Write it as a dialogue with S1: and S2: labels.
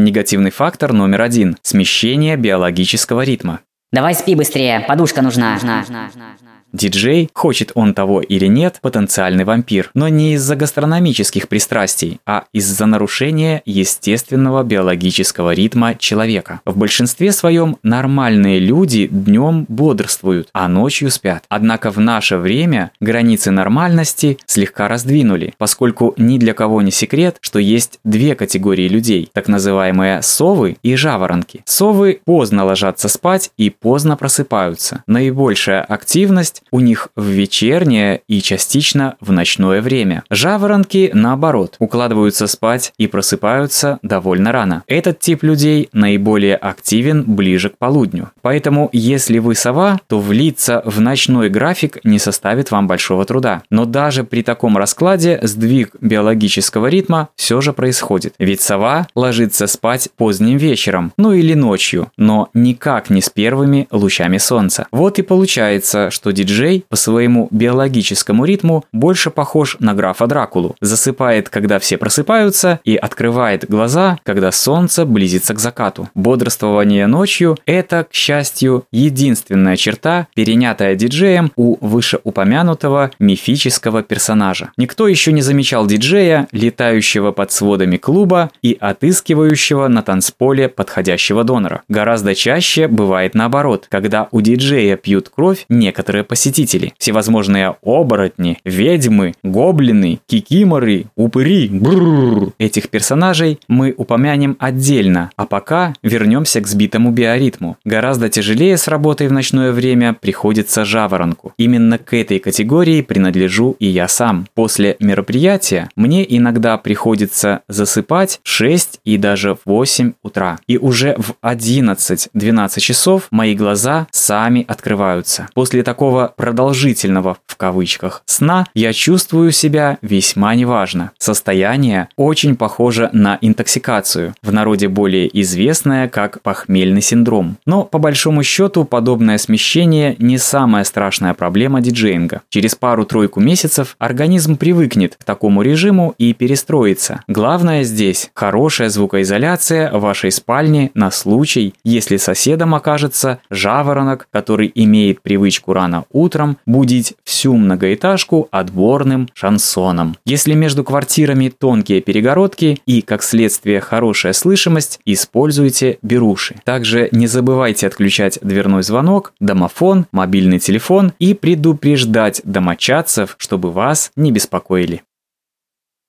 S1: Негативный фактор номер один – смещение биологического ритма.
S2: Давай спи быстрее, подушка нужна. нужна.
S1: Диджей, хочет он того или нет, потенциальный вампир, но не из-за гастрономических пристрастий, а из-за нарушения естественного биологического ритма человека. В большинстве своем нормальные люди днем бодрствуют, а ночью спят. Однако в наше время границы нормальности слегка раздвинули, поскольку ни для кого не секрет, что есть две категории людей, так называемые совы и жаворонки. Совы поздно ложатся спать и поздно просыпаются. Наибольшая активность у них в вечернее и частично в ночное время. Жаворонки, наоборот, укладываются спать и просыпаются довольно рано. Этот тип людей наиболее активен ближе к полудню. Поэтому, если вы сова, то влиться в ночной график не составит вам большого труда. Но даже при таком раскладе сдвиг биологического ритма все же происходит. Ведь сова ложится спать поздним вечером, ну или ночью, но никак не с первыми лучами солнца. Вот и получается, что диджей по своему биологическому ритму больше похож на графа Дракулу. Засыпает, когда все просыпаются, и открывает глаза, когда солнце близится к закату. Бодрствование ночью – это, к счастью, единственная черта, перенятая диджеем у вышеупомянутого мифического персонажа. Никто еще не замечал диджея, летающего под сводами клуба и отыскивающего на танцполе подходящего донора. Гораздо чаще бывает наоборот, когда у диджея пьют кровь некоторые посетители. Всевозможные оборотни, ведьмы, гоблины, кикиморы, упыри. Бррр. Этих персонажей мы упомянем отдельно, а пока вернемся к сбитому биоритму. Гораздо тяжелее с работой в ночное время приходится жаворонку. Именно к этой категории принадлежу и я сам. После мероприятия мне иногда приходится засыпать в 6 и даже в 8 утра. И уже в 11-12 часов мои глаза сами открываются. После такого продолжительного в кавычках сна я чувствую себя весьма неважно. Состояние очень похоже на интоксикацию, в народе более известное как похмельный синдром. Но по большому счету подобное смещение не самая страшная проблема диджеинга. Через пару-тройку месяцев организм привыкнет к такому режиму и перестроится. Главное здесь хорошая звукоизоляция вашей спальни на случай, если соседом окажется жаворонок, который имеет привычку рано утром будить всю многоэтажку отборным шансоном. Если между квартирами тонкие перегородки и, как следствие, хорошая слышимость, используйте беруши. Также не забывайте отключать дверной звонок, домофон, мобильный телефон и предупреждать домочадцев, чтобы вас не беспокоили.